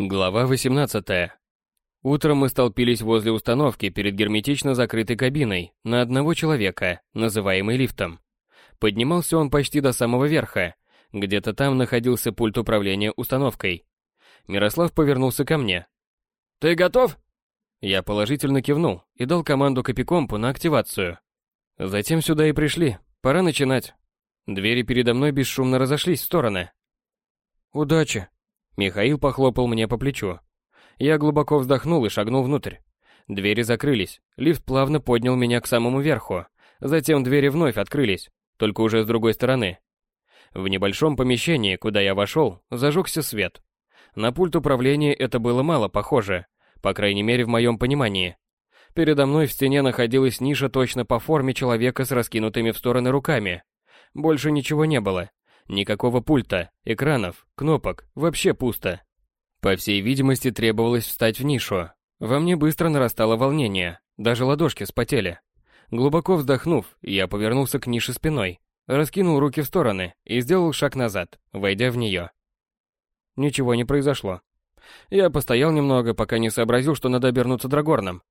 Глава 18. Утром мы столпились возле установки перед герметично закрытой кабиной на одного человека, называемый лифтом. Поднимался он почти до самого верха. Где-то там находился пульт управления установкой. Мирослав повернулся ко мне. «Ты готов?» Я положительно кивнул и дал команду Копикомпу на активацию. Затем сюда и пришли. Пора начинать. Двери передо мной бесшумно разошлись в стороны. «Удачи!» Михаил похлопал мне по плечу. Я глубоко вздохнул и шагнул внутрь. Двери закрылись, лифт плавно поднял меня к самому верху. Затем двери вновь открылись, только уже с другой стороны. В небольшом помещении, куда я вошел, зажегся свет. На пульт управления это было мало похоже, по крайней мере в моем понимании. Передо мной в стене находилась ниша точно по форме человека с раскинутыми в стороны руками. Больше ничего не было. Никакого пульта, экранов, кнопок, вообще пусто. По всей видимости, требовалось встать в нишу. Во мне быстро нарастало волнение, даже ладошки вспотели. Глубоко вздохнув, я повернулся к нише спиной, раскинул руки в стороны и сделал шаг назад, войдя в нее. Ничего не произошло. Я постоял немного, пока не сообразил, что надо обернуться драгорном.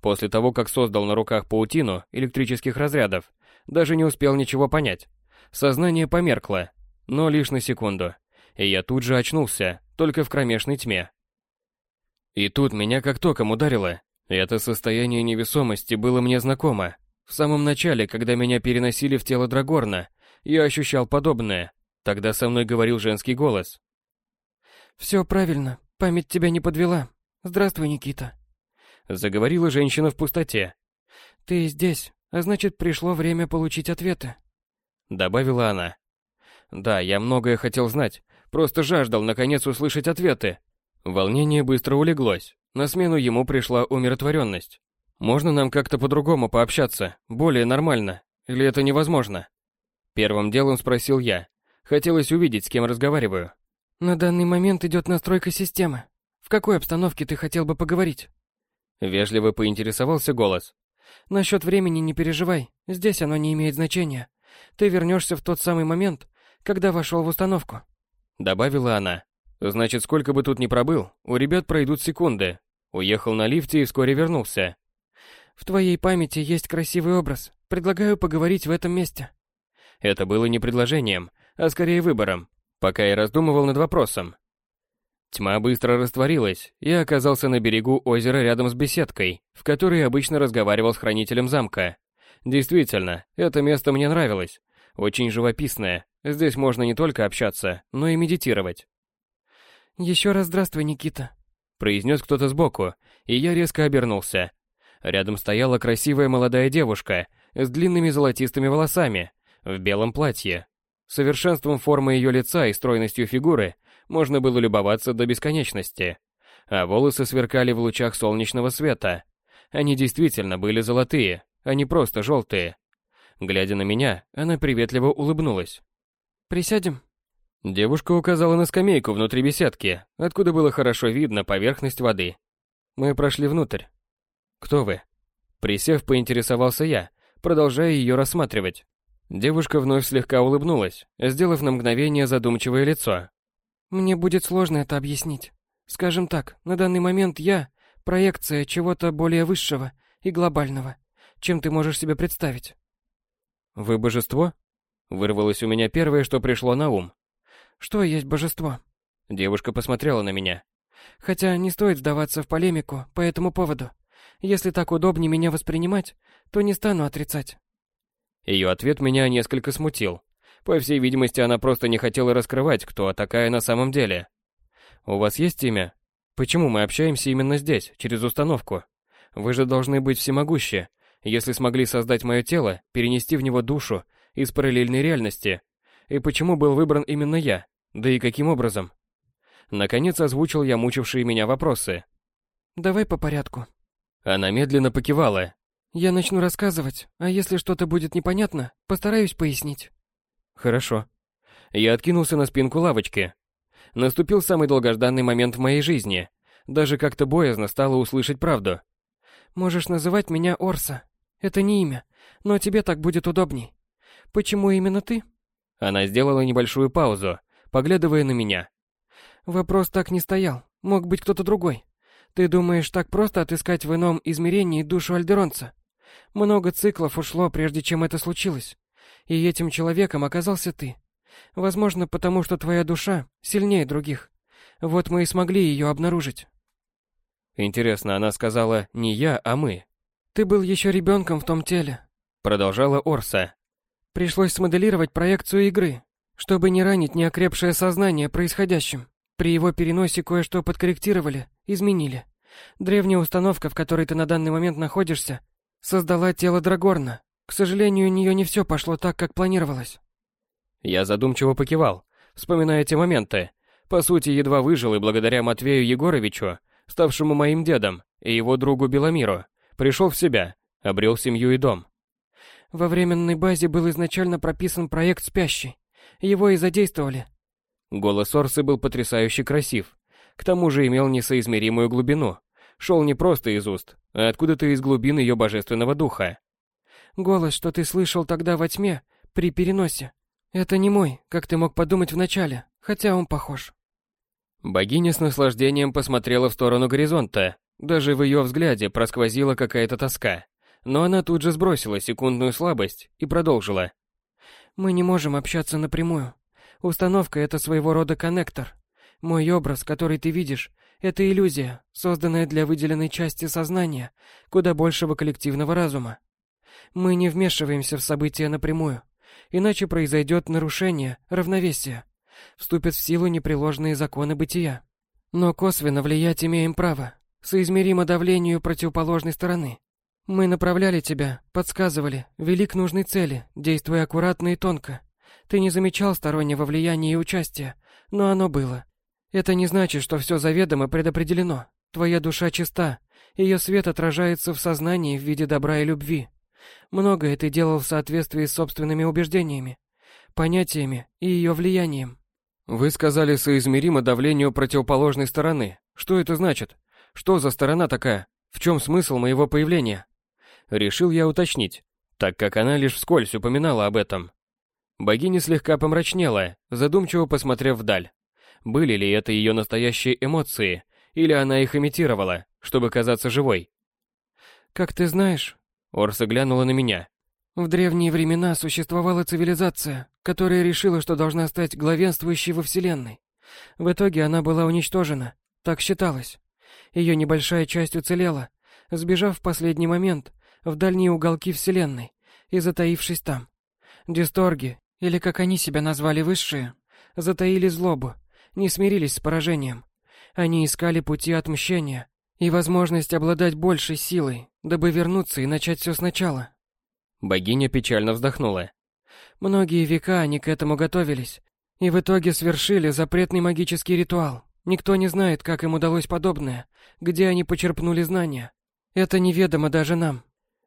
После того, как создал на руках паутину электрических разрядов, даже не успел ничего понять. Сознание померкло, но лишь на секунду. И я тут же очнулся, только в кромешной тьме. И тут меня как током ударило. Это состояние невесомости было мне знакомо. В самом начале, когда меня переносили в тело Драгорна, я ощущал подобное. Тогда со мной говорил женский голос. «Все правильно, память тебя не подвела. Здравствуй, Никита». Заговорила женщина в пустоте. «Ты здесь, а значит, пришло время получить ответы». Добавила она. Да, я многое хотел знать, просто жаждал наконец услышать ответы. Волнение быстро улеглось. На смену ему пришла умиротворенность. Можно нам как-то по-другому пообщаться, более нормально, или это невозможно? Первым делом спросил я. Хотелось увидеть, с кем разговариваю. На данный момент идет настройка системы. В какой обстановке ты хотел бы поговорить? Вежливо поинтересовался голос. Насчет времени не переживай, здесь оно не имеет значения. Ты вернешься в тот самый момент, когда вошел в установку. Добавила она. Значит, сколько бы тут ни пробыл, у ребят пройдут секунды. Уехал на лифте и вскоре вернулся. В твоей памяти есть красивый образ. Предлагаю поговорить в этом месте. Это было не предложением, а скорее выбором, пока я раздумывал над вопросом. Тьма быстро растворилась, и оказался на берегу озера рядом с беседкой, в которой обычно разговаривал с хранителем замка. Действительно, это место мне нравилось. Очень живописное, Здесь можно не только общаться, но и медитировать. «Еще раз здравствуй, Никита», — произнес кто-то сбоку, и я резко обернулся. Рядом стояла красивая молодая девушка с длинными золотистыми волосами, в белом платье. Совершенством формы ее лица и стройностью фигуры можно было любоваться до бесконечности. А волосы сверкали в лучах солнечного света. Они действительно были золотые, а не просто желтые. Глядя на меня, она приветливо улыбнулась. Присядем?» Девушка указала на скамейку внутри беседки, откуда было хорошо видно поверхность воды. Мы прошли внутрь. «Кто вы?» Присев, поинтересовался я, продолжая ее рассматривать. Девушка вновь слегка улыбнулась, сделав на мгновение задумчивое лицо. «Мне будет сложно это объяснить. Скажем так, на данный момент я — проекция чего-то более высшего и глобального, чем ты можешь себе представить». «Вы божество?» Вырвалось у меня первое, что пришло на ум. Что есть божество? Девушка посмотрела на меня. Хотя не стоит сдаваться в полемику по этому поводу. Если так удобнее меня воспринимать, то не стану отрицать. Ее ответ меня несколько смутил. По всей видимости, она просто не хотела раскрывать, кто такая на самом деле. У вас есть имя? Почему мы общаемся именно здесь, через установку? Вы же должны быть всемогущи. Если смогли создать мое тело, перенести в него душу из параллельной реальности. И почему был выбран именно я? Да и каким образом? Наконец озвучил я мучившие меня вопросы. Давай по порядку. Она медленно покивала. Я начну рассказывать, а если что-то будет непонятно, постараюсь пояснить. Хорошо. Я откинулся на спинку лавочки. Наступил самый долгожданный момент в моей жизни. Даже как-то боязно стало услышать правду. Можешь называть меня Орса. Это не имя, но тебе так будет удобней. Почему именно ты? Она сделала небольшую паузу, поглядывая на меня. Вопрос так не стоял. Мог быть кто-то другой. Ты думаешь, так просто отыскать в ином измерении душу Альдеронца? Много циклов ушло, прежде чем это случилось. И этим человеком оказался ты. Возможно, потому что твоя душа сильнее других. Вот мы и смогли ее обнаружить. Интересно, она сказала не я, а мы. Ты был еще ребенком в том теле. Продолжала Орса. Пришлось смоделировать проекцию игры, чтобы не ранить неокрепшее сознание происходящим. При его переносе кое-что подкорректировали, изменили. Древняя установка, в которой ты на данный момент находишься, создала тело Драгорна. К сожалению, у нее не все пошло так, как планировалось. Я задумчиво покивал, вспоминая те моменты. По сути, едва выжил и благодаря Матвею Егоровичу, ставшему моим дедом, и его другу Беломиру, пришел в себя, обрел семью и дом. Во временной базе был изначально прописан проект «Спящий». Его и задействовали. Голос Орсы был потрясающе красив. К тому же имел несоизмеримую глубину. Шел не просто из уст, а откуда-то из глубин ее божественного духа. Голос, что ты слышал тогда во тьме, при переносе. Это не мой, как ты мог подумать вначале, хотя он похож. Богиня с наслаждением посмотрела в сторону горизонта. Даже в ее взгляде просквозила какая-то тоска. Но она тут же сбросила секундную слабость и продолжила. «Мы не можем общаться напрямую. Установка — это своего рода коннектор. Мой образ, который ты видишь, это иллюзия, созданная для выделенной части сознания, куда большего коллективного разума. Мы не вмешиваемся в события напрямую, иначе произойдет нарушение равновесия. Вступят в силу непреложные законы бытия. Но косвенно влиять имеем право, соизмеримо давлению противоположной стороны. Мы направляли тебя, подсказывали, вели к нужной цели, действуя аккуратно и тонко. Ты не замечал стороннего влияния и участия, но оно было. Это не значит, что все заведомо предопределено. Твоя душа чиста, ее свет отражается в сознании в виде добра и любви. Многое ты делал в соответствии с собственными убеждениями, понятиями и ее влиянием. Вы сказали соизмеримо давлению противоположной стороны. Что это значит? Что за сторона такая? В чем смысл моего появления? Решил я уточнить, так как она лишь вскользь упоминала об этом. Богиня слегка помрачнела, задумчиво посмотрев вдаль. Были ли это ее настоящие эмоции, или она их имитировала, чтобы казаться живой? «Как ты знаешь...» Орса глянула на меня. «В древние времена существовала цивилизация, которая решила, что должна стать главенствующей во Вселенной. В итоге она была уничтожена, так считалось. Ее небольшая часть уцелела, сбежав в последний момент в дальние уголки Вселенной и затаившись там. Дисторги, или как они себя назвали высшие, затаили злобу, не смирились с поражением. Они искали пути отмщения и возможность обладать большей силой, дабы вернуться и начать все сначала. Богиня печально вздохнула. Многие века они к этому готовились, и в итоге свершили запретный магический ритуал. Никто не знает, как им удалось подобное, где они почерпнули знания. Это неведомо даже нам.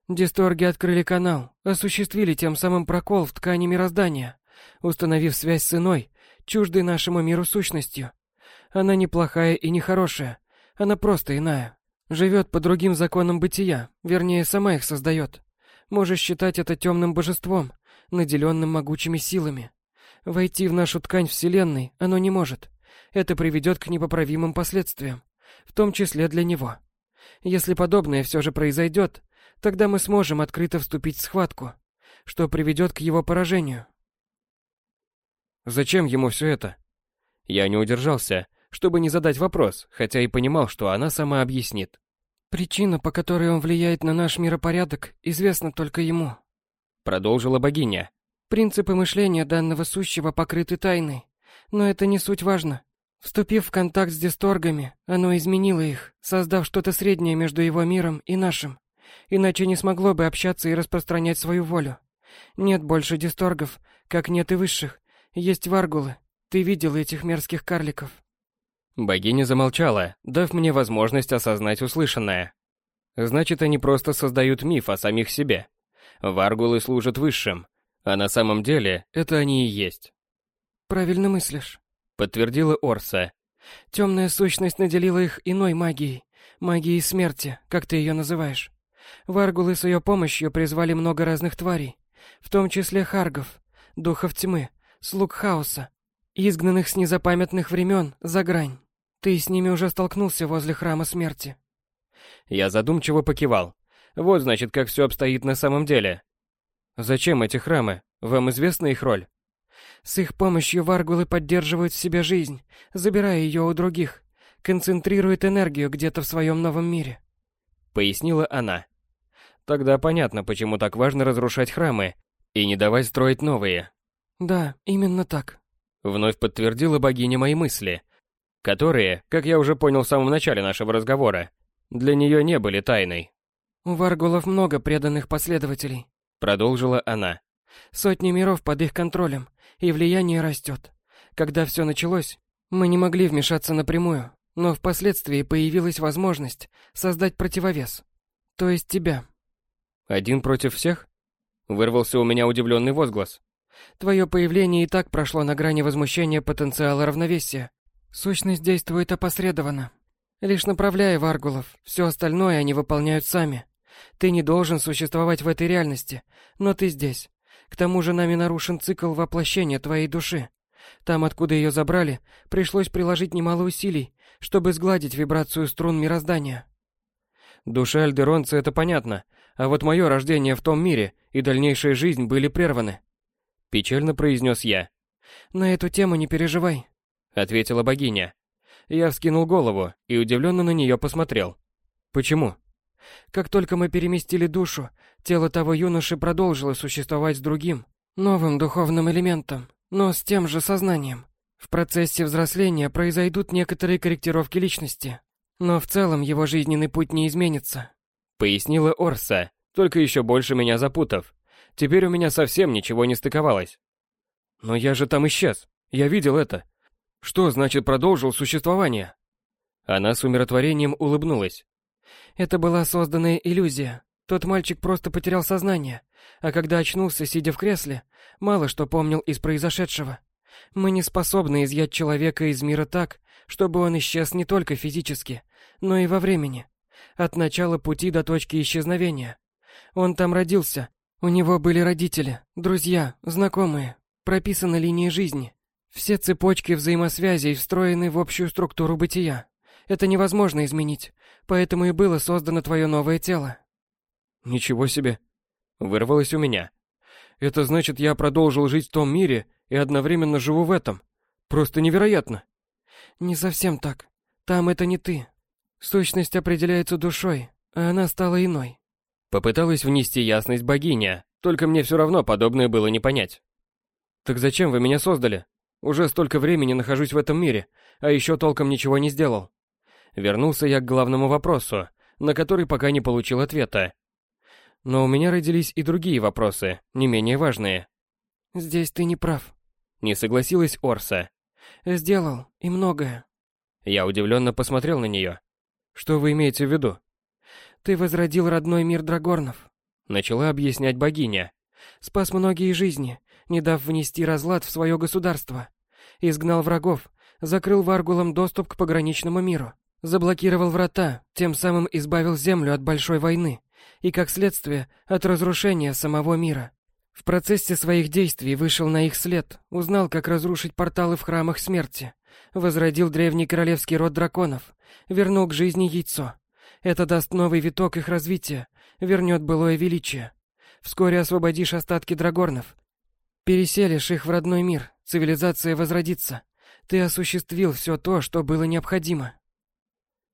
Дисторги открыли канал, осуществили тем самым прокол в ткани мироздания, установив связь с иной, чуждой нашему миру сущностью. Она не плохая и не хорошая, она просто иная. Живет по другим законам бытия, вернее, сама их создает. Можешь считать это темным божеством, наделенным могучими силами. Войти в нашу ткань Вселенной оно не может. Это приведет к непоправимым последствиям, в том числе для него. Если подобное все же произойдет, тогда мы сможем открыто вступить в схватку, что приведет к его поражению. Зачем ему все это? Я не удержался, чтобы не задать вопрос, хотя и понимал, что она сама объяснит. Причина, по которой он влияет на наш миропорядок, известна только ему. Продолжила богиня. Принципы мышления данного сущего покрыты тайной, но это не суть важно. Вступив в контакт с дисторгами, оно изменило их, создав что-то среднее между его миром и нашим. Иначе не смогло бы общаться и распространять свою волю. Нет больше дисторгов, как нет и высших, есть варгулы. Ты видел этих мерзких карликов. Богиня замолчала, дав мне возможность осознать услышанное. Значит, они просто создают миф о самих себе. Варгулы служат высшим, а на самом деле это они и есть. Правильно мыслишь, подтвердила Орса. Темная сущность наделила их иной магией, магией смерти, как ты ее называешь. Варгулы с ее помощью призвали много разных тварей, в том числе харгов, духов тьмы, слуг хаоса, изгнанных с незапамятных времен за грань. Ты с ними уже столкнулся возле храма смерти. Я задумчиво покивал. Вот значит, как все обстоит на самом деле. Зачем эти храмы? Вам известна их роль? С их помощью варгулы поддерживают в себе жизнь, забирая ее у других, концентрируют энергию где-то в своем новом мире. Пояснила она. Тогда понятно, почему так важно разрушать храмы и не давать строить новые. Да, именно так. Вновь подтвердила богиня мои мысли, которые, как я уже понял в самом начале нашего разговора, для нее не были тайной. У варгулов много преданных последователей, продолжила она. Сотни миров под их контролем, и влияние растет. Когда все началось, мы не могли вмешаться напрямую, но впоследствии появилась возможность создать противовес. То есть тебя. Один против всех? Вырвался у меня удивленный возглас. Твое появление и так прошло на грани возмущения потенциала равновесия. Сущность действует опосредованно. Лишь направляя варгулов, все остальное они выполняют сами. Ты не должен существовать в этой реальности, но ты здесь. К тому же нами нарушен цикл воплощения твоей души. Там, откуда ее забрали, пришлось приложить немало усилий, чтобы сгладить вибрацию струн мироздания. Душа Альдеронца — это понятно, а вот мое рождение в том мире и дальнейшая жизнь были прерваны. Печально произнес я. «На эту тему не переживай», — ответила богиня. Я вскинул голову и удивленно на нее посмотрел. «Почему?» Как только мы переместили душу, тело того юноши продолжило существовать с другим, новым духовным элементом, но с тем же сознанием. В процессе взросления произойдут некоторые корректировки личности, но в целом его жизненный путь не изменится. Пояснила Орса, только еще больше меня запутав. Теперь у меня совсем ничего не стыковалось. Но я же там исчез. Я видел это. Что значит продолжил существование? Она с умиротворением улыбнулась. Это была созданная иллюзия. Тот мальчик просто потерял сознание, а когда очнулся, сидя в кресле, мало что помнил из произошедшего. Мы не способны изъять человека из мира так, чтобы он исчез не только физически, но и во времени. От начала пути до точки исчезновения. Он там родился. У него были родители, друзья, знакомые, прописаны линии жизни. Все цепочки взаимосвязей встроены в общую структуру бытия. Это невозможно изменить, поэтому и было создано твое новое тело. Ничего себе. Вырвалось у меня. Это значит, я продолжил жить в том мире и одновременно живу в этом. Просто невероятно. Не совсем так. Там это не ты. Сущность определяется душой, а она стала иной. Попыталась внести ясность богиня, только мне все равно подобное было не понять. Так зачем вы меня создали? Уже столько времени нахожусь в этом мире, а еще толком ничего не сделал. Вернулся я к главному вопросу, на который пока не получил ответа. Но у меня родились и другие вопросы, не менее важные. «Здесь ты не прав», — не согласилась Орса. «Сделал, и многое». Я удивленно посмотрел на нее. «Что вы имеете в виду?» «Ты возродил родной мир Драгорнов», — начала объяснять богиня. «Спас многие жизни, не дав внести разлад в свое государство. Изгнал врагов, закрыл варгулам доступ к пограничному миру. Заблокировал врата, тем самым избавил Землю от большой войны и, как следствие, от разрушения самого мира. В процессе своих действий вышел на их след, узнал, как разрушить порталы в храмах смерти, возродил древний королевский род драконов, вернул к жизни яйцо. Это даст новый виток их развития, вернет былое величие. Вскоре освободишь остатки драгорнов. Переселишь их в родной мир, цивилизация возродится. Ты осуществил все то, что было необходимо.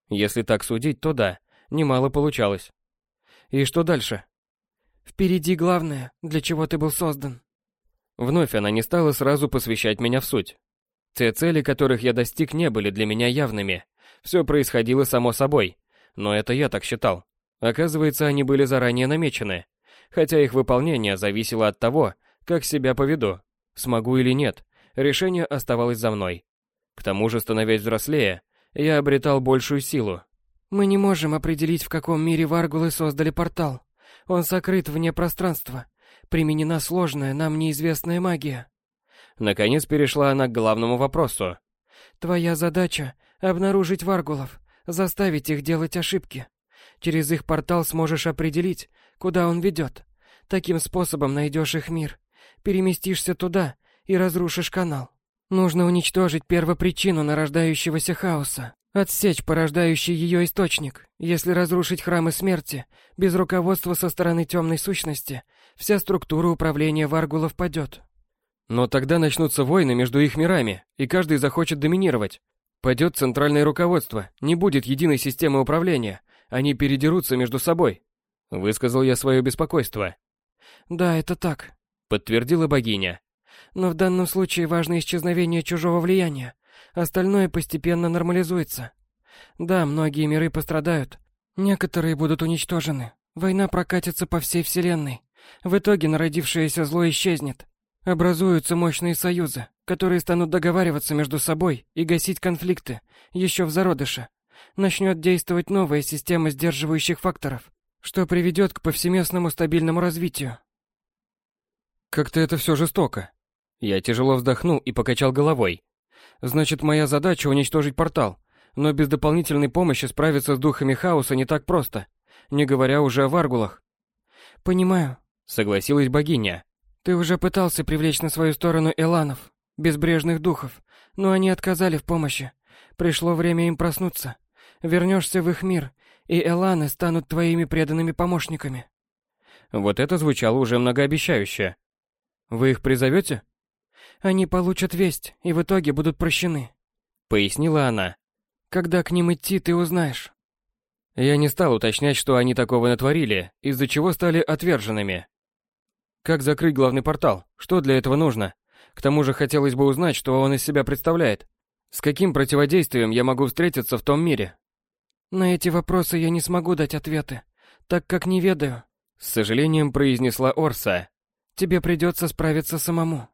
Если так судить, то да, немало получалось. И что дальше? Впереди главное, для чего ты был создан. Вновь она не стала сразу посвящать меня в суть. Те цели, которых я достиг, не были для меня явными. Все происходило само собой. Но это я так считал. Оказывается, они были заранее намечены. Хотя их выполнение зависело от того, как себя поведу. Смогу или нет, решение оставалось за мной. К тому же, становясь взрослее, я обретал большую силу. Мы не можем определить, в каком мире варгулы создали портал. Он сокрыт вне пространства. Применена сложная, нам неизвестная магия. Наконец перешла она к главному вопросу. Твоя задача — обнаружить варгулов, заставить их делать ошибки. Через их портал сможешь определить, куда он ведет. Таким способом найдешь их мир, переместишься туда и разрушишь канал. Нужно уничтожить первопричину нарождающегося хаоса, отсечь порождающий ее источник. Если разрушить храмы смерти, без руководства со стороны темной сущности, вся структура управления Варгулов падет. Но тогда начнутся войны между их мирами, и каждый захочет доминировать. Пойдет центральное руководство, не будет единой системы управления, они передерутся между собой. Высказал я свое беспокойство. Да, это так, подтвердила богиня. Но в данном случае важно исчезновение чужого влияния. Остальное постепенно нормализуется. Да, многие миры пострадают. Некоторые будут уничтожены. Война прокатится по всей Вселенной. В итоге народившееся зло исчезнет. Образуются мощные союзы, которые станут договариваться между собой и гасить конфликты еще в зародыше. Начнет действовать новая система сдерживающих факторов, что приведет к повсеместному стабильному развитию. Как-то это все жестоко. Я тяжело вздохнул и покачал головой. Значит, моя задача уничтожить портал, но без дополнительной помощи справиться с духами хаоса не так просто, не говоря уже о варгулах. Понимаю, согласилась богиня. Ты уже пытался привлечь на свою сторону эланов, безбрежных духов, но они отказали в помощи. Пришло время им проснуться. Вернешься в их мир, и эланы станут твоими преданными помощниками. Вот это звучало уже многообещающе. Вы их призовете? Они получат весть и в итоге будут прощены. Пояснила она. Когда к ним идти, ты узнаешь. Я не стал уточнять, что они такого натворили, из-за чего стали отверженными. Как закрыть главный портал? Что для этого нужно? К тому же хотелось бы узнать, что он из себя представляет. С каким противодействием я могу встретиться в том мире? На эти вопросы я не смогу дать ответы, так как не ведаю. С сожалением произнесла Орса. Тебе придется справиться самому.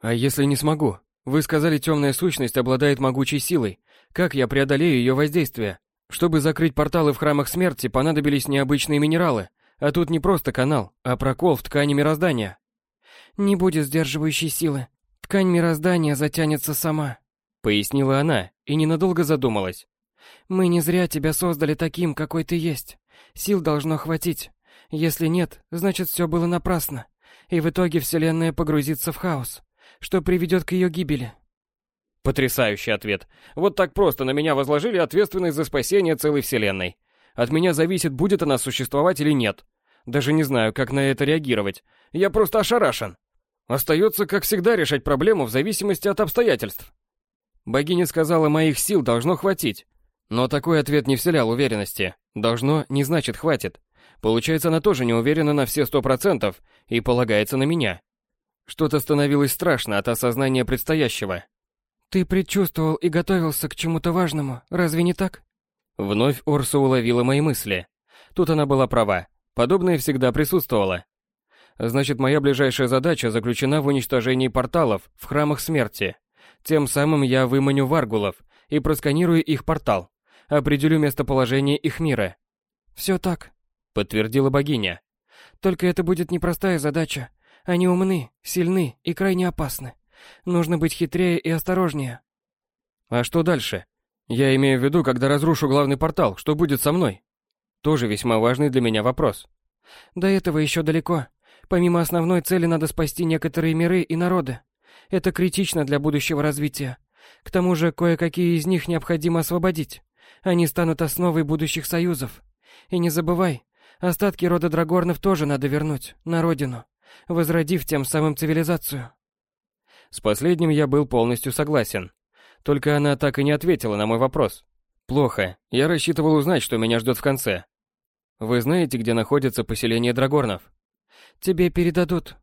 А если не смогу? Вы сказали, темная сущность обладает могучей силой. Как я преодолею ее воздействие? Чтобы закрыть порталы в храмах смерти, понадобились необычные минералы, а тут не просто канал, а прокол в ткани мироздания. Не будет сдерживающей силы. Ткань мироздания затянется сама, пояснила она и ненадолго задумалась. Мы не зря тебя создали таким, какой ты есть. Сил должно хватить. Если нет, значит все было напрасно. И в итоге Вселенная погрузится в хаос, что приведет к ее гибели. Потрясающий ответ. Вот так просто на меня возложили ответственность за спасение целой Вселенной. От меня зависит, будет она существовать или нет. Даже не знаю, как на это реагировать. Я просто ошарашен. Остается, как всегда, решать проблему в зависимости от обстоятельств. Богиня сказала, моих сил должно хватить. Но такой ответ не вселял уверенности. Должно не значит хватит. Получается, она тоже не уверена на все сто процентов и полагается на меня. Что-то становилось страшно от осознания предстоящего. Ты предчувствовал и готовился к чему-то важному, разве не так? Вновь Орса уловила мои мысли. Тут она была права. Подобное всегда присутствовало. Значит, моя ближайшая задача заключена в уничтожении порталов в храмах смерти. Тем самым я выманю варгулов и просканирую их портал. Определю местоположение их мира. «Все так», — подтвердила богиня. «Только это будет непростая задача. Они умны, сильны и крайне опасны. Нужно быть хитрее и осторожнее». «А что дальше? Я имею в виду, когда разрушу главный портал, что будет со мной? Тоже весьма важный для меня вопрос. До этого еще далеко. Помимо основной цели надо спасти некоторые миры и народы. Это критично для будущего развития. К тому же кое-какие из них необходимо освободить. Они станут основой будущих союзов. И не забывай, остатки рода Драгорнов тоже надо вернуть на родину, возродив тем самым цивилизацию. С последним я был полностью согласен. Только она так и не ответила на мой вопрос. Плохо. Я рассчитывал узнать, что меня ждет в конце. Вы знаете, где находится поселение Драгорнов? Тебе передадут.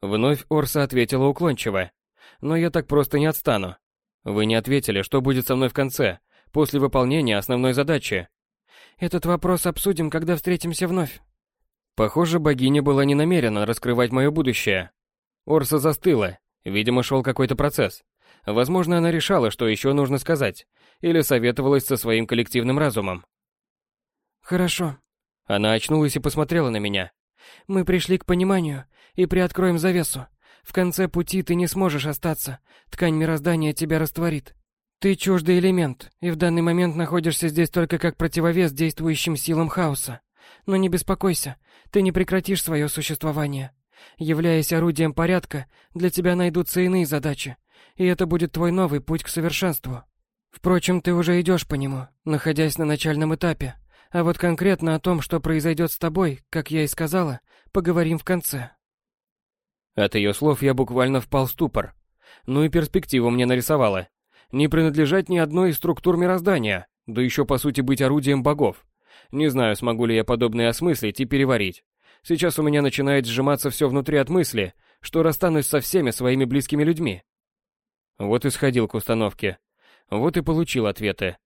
Вновь Орса ответила уклончиво. Но я так просто не отстану. Вы не ответили, что будет со мной в конце, после выполнения основной задачи. Этот вопрос обсудим, когда встретимся вновь. Похоже, богиня была не намерена раскрывать мое будущее. Орса застыла. Видимо, шел какой-то процесс. Возможно, она решала, что еще нужно сказать, или советовалась со своим коллективным разумом. «Хорошо». Она очнулась и посмотрела на меня. «Мы пришли к пониманию и приоткроем завесу. В конце пути ты не сможешь остаться. Ткань мироздания тебя растворит. Ты чуждый элемент, и в данный момент находишься здесь только как противовес действующим силам хаоса. Но не беспокойся, ты не прекратишь свое существование. Являясь орудием порядка, для тебя найдутся иные задачи, и это будет твой новый путь к совершенству. Впрочем, ты уже идешь по нему, находясь на начальном этапе. А вот конкретно о том, что произойдет с тобой, как я и сказала, поговорим в конце. От ее слов я буквально впал в ступор. Ну и перспективу мне нарисовала. Не принадлежать ни одной из структур мироздания, да еще по сути быть орудием богов. Не знаю, смогу ли я подобное осмыслить и переварить. Сейчас у меня начинает сжиматься все внутри от мысли, что расстанусь со всеми своими близкими людьми. Вот и сходил к установке. Вот и получил ответы.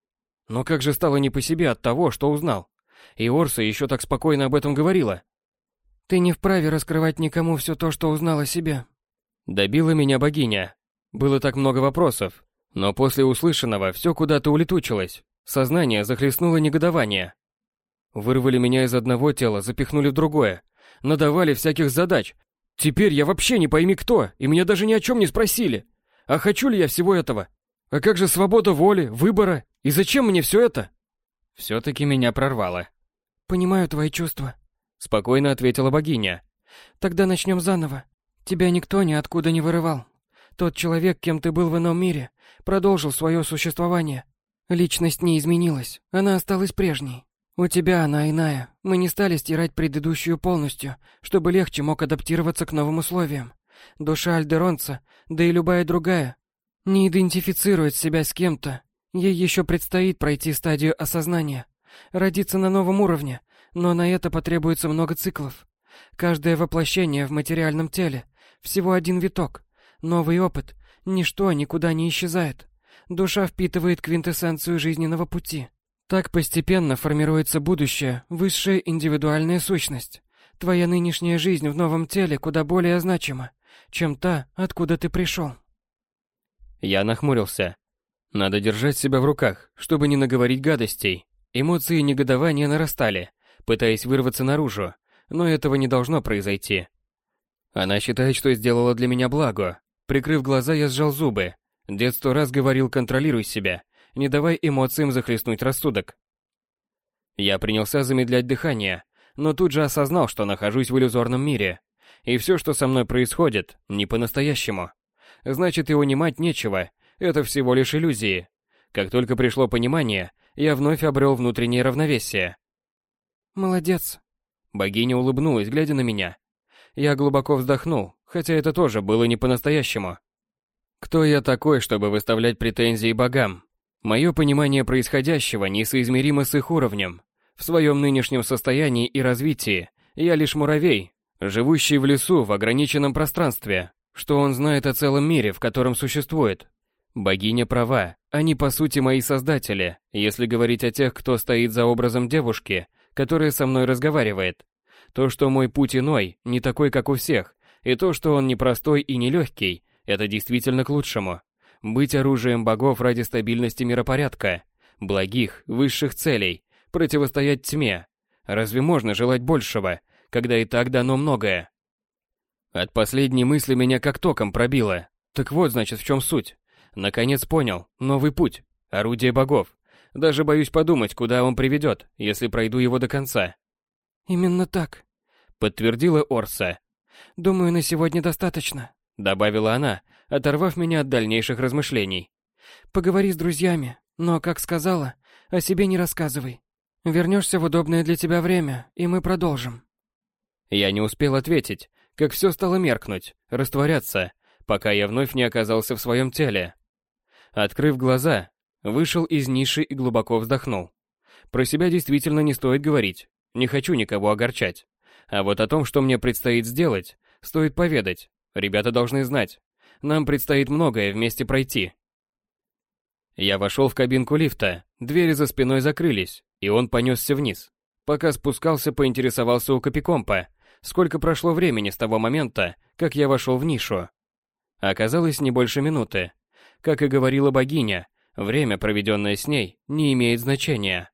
Но как же стало не по себе от того, что узнал. И Орса еще так спокойно об этом говорила. «Ты не вправе раскрывать никому все то, что узнал о себе». Добила меня богиня. Было так много вопросов, но после услышанного все куда-то улетучилось. Сознание захлестнуло негодование. Вырвали меня из одного тела, запихнули в другое. Надавали всяких задач. Теперь я вообще не пойми кто, и меня даже ни о чем не спросили. А хочу ли я всего этого? А как же свобода воли, выбора? И зачем мне все это? Все-таки меня прорвало. Понимаю твои чувства. Спокойно ответила богиня. Тогда начнем заново. Тебя никто ниоткуда не вырывал. Тот человек, кем ты был в ином мире, продолжил свое существование. Личность не изменилась, она осталась прежней. У тебя она иная. Мы не стали стирать предыдущую полностью, чтобы легче мог адаптироваться к новым условиям. Душа Альдеронца, да и любая другая, не идентифицирует себя с кем-то. Ей еще предстоит пройти стадию осознания, родиться на новом уровне, но на это потребуется много циклов. Каждое воплощение в материальном теле – всего один виток. Новый опыт, ничто никуда не исчезает. Душа впитывает квинтэссенцию жизненного пути. Так постепенно формируется будущее, высшая индивидуальная сущность. Твоя нынешняя жизнь в новом теле куда более значима, чем та, откуда ты пришел. Я нахмурился. Надо держать себя в руках, чтобы не наговорить гадостей. Эмоции негодования нарастали, пытаясь вырваться наружу, но этого не должно произойти. Она считает, что сделала для меня благо. Прикрыв глаза, я сжал зубы, Дед сто раз говорил «контролируй себя», не давай эмоциям захлестнуть рассудок. Я принялся замедлять дыхание, но тут же осознал, что нахожусь в иллюзорном мире, и все, что со мной происходит, не по-настоящему. Значит, и унимать нечего, это всего лишь иллюзии. Как только пришло понимание, я вновь обрел внутреннее равновесие. «Молодец». Богиня улыбнулась, глядя на меня. Я глубоко вздохнул, хотя это тоже было не по-настоящему. Кто я такой, чтобы выставлять претензии богам? Мое понимание происходящего несоизмеримо с их уровнем. В своем нынешнем состоянии и развитии я лишь муравей, живущий в лесу в ограниченном пространстве. Что он знает о целом мире, в котором существует? Богиня права, они по сути мои создатели, если говорить о тех, кто стоит за образом девушки, которая со мной разговаривает. То, что мой путь иной, не такой, как у всех, и то, что он непростой и нелегкий, это действительно к лучшему. Быть оружием богов ради стабильности миропорядка, благих, высших целей, противостоять тьме. Разве можно желать большего, когда и так дано многое? От последней мысли меня как током пробило. Так вот, значит, в чем суть. Наконец понял. Новый путь. Орудие богов. Даже боюсь подумать, куда он приведет, если пройду его до конца. «Именно так», — подтвердила Орса. «Думаю, на сегодня достаточно добавила она, оторвав меня от дальнейших размышлений. Поговори с друзьями, но, как сказала, о себе не рассказывай. Вернешься в удобное для тебя время, и мы продолжим. Я не успел ответить, как все стало меркнуть, растворяться, пока я вновь не оказался в своем теле. Открыв глаза, вышел из ниши и глубоко вздохнул. Про себя действительно не стоит говорить, не хочу никого огорчать. А вот о том, что мне предстоит сделать, стоит поведать, Ребята должны знать. Нам предстоит многое вместе пройти. Я вошел в кабинку лифта, двери за спиной закрылись, и он понесся вниз. Пока спускался, поинтересовался у Копикомпа, сколько прошло времени с того момента, как я вошел в нишу. Оказалось, не больше минуты. Как и говорила богиня, время, проведенное с ней, не имеет значения.